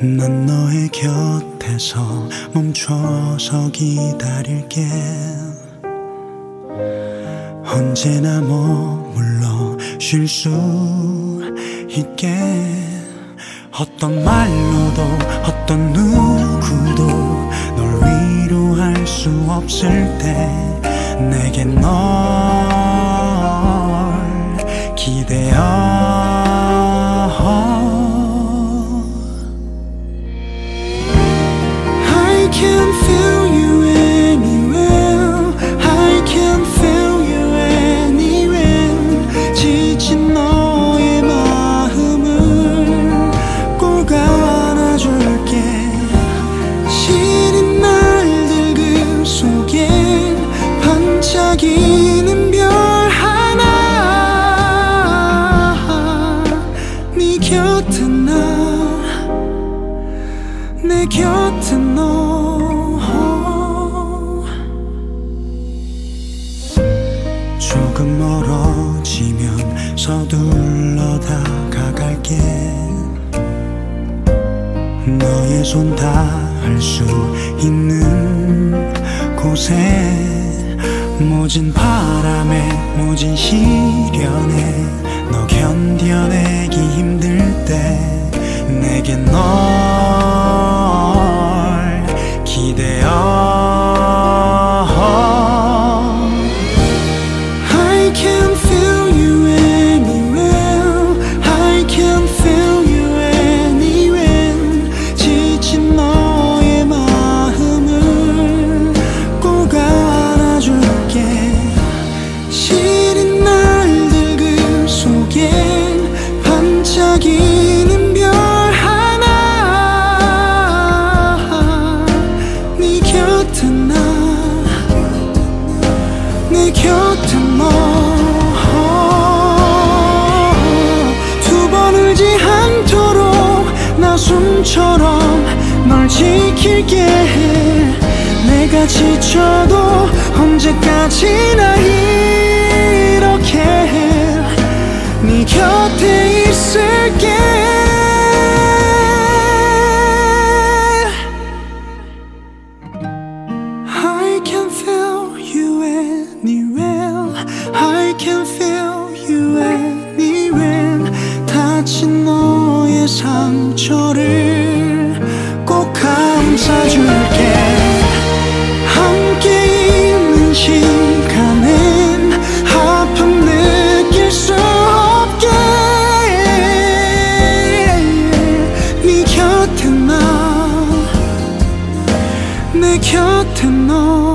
난 너의 곁에서 멈춰서 기다릴게. 언제나 머물러 쉴 수 있게. 어떤 말로도 어떤 누구도 널 위로할 수 없을 때 내게 널 내 곁에 너. 조금 멀어지면 서둘러 다가갈게. 너의 손 닿을 수 있는 곳에 모진 바람에 모진 시련에 숨처럼 널 지킬게 내가 지쳐도 언제까지나 이렇게 네 곁에 있을게 I can feel you anywhere. I can feel 곁에 너